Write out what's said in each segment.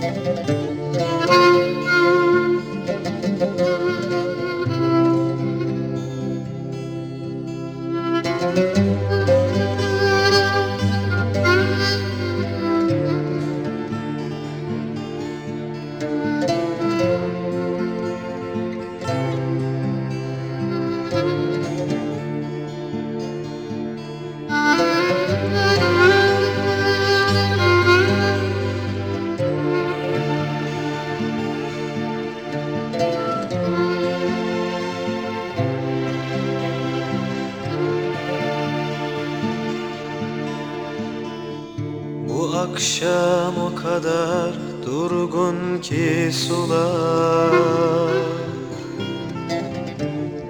Müzik akşam o kadar durgun ki sular.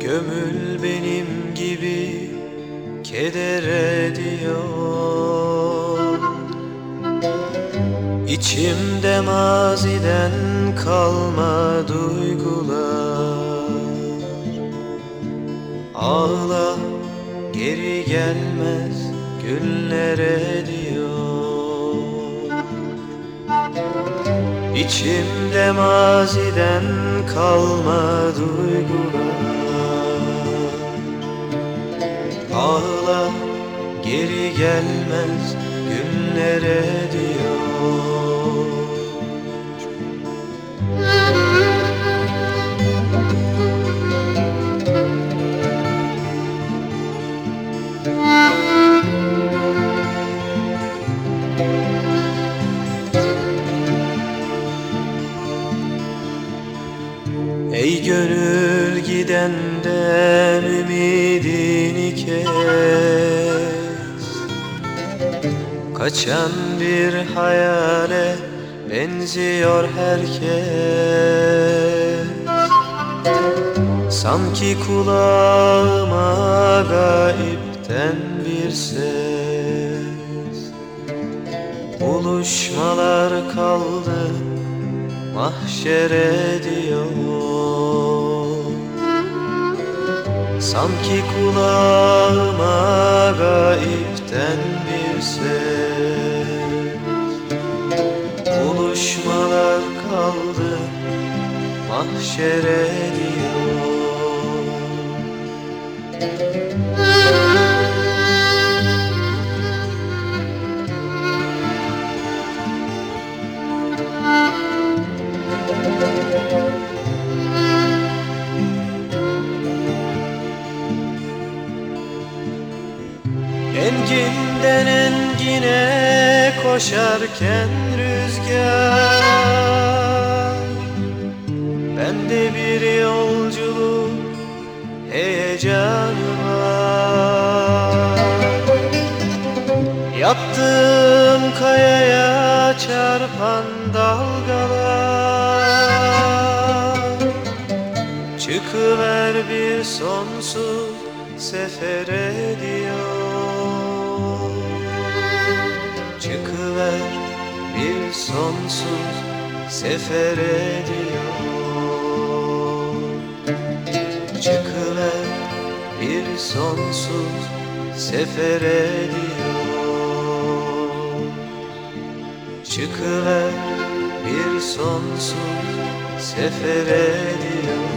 Gömül benim gibi kedere diyor. İçimde maziden kalma duygular. Ağla geri gelmez günlere diyor İçimde maziden kalma duygular. Ağla geri gelmez günlere diyor gönül gidenden ümidini kes. Kaçan bir hayale benziyor herkes. Sanki kulağıma gayipten bir ses. Buluşmalar kaldı mahşere diyor Sanki kulağıma gayipten bir ses. Buluşmalar kaldı mahşere diyor Enginden engine koşarken rüzgar. Bende bir yolculuk heyecanı var. Yattığım kayaya çarpan dalgalar. Çıkıver bir sonsuz sefere diyor Çıkıver bir sonsuz sefere diyor Çıkıver bir sonsuz sefere diyor Çıkıver bir sonsuz sefere diyor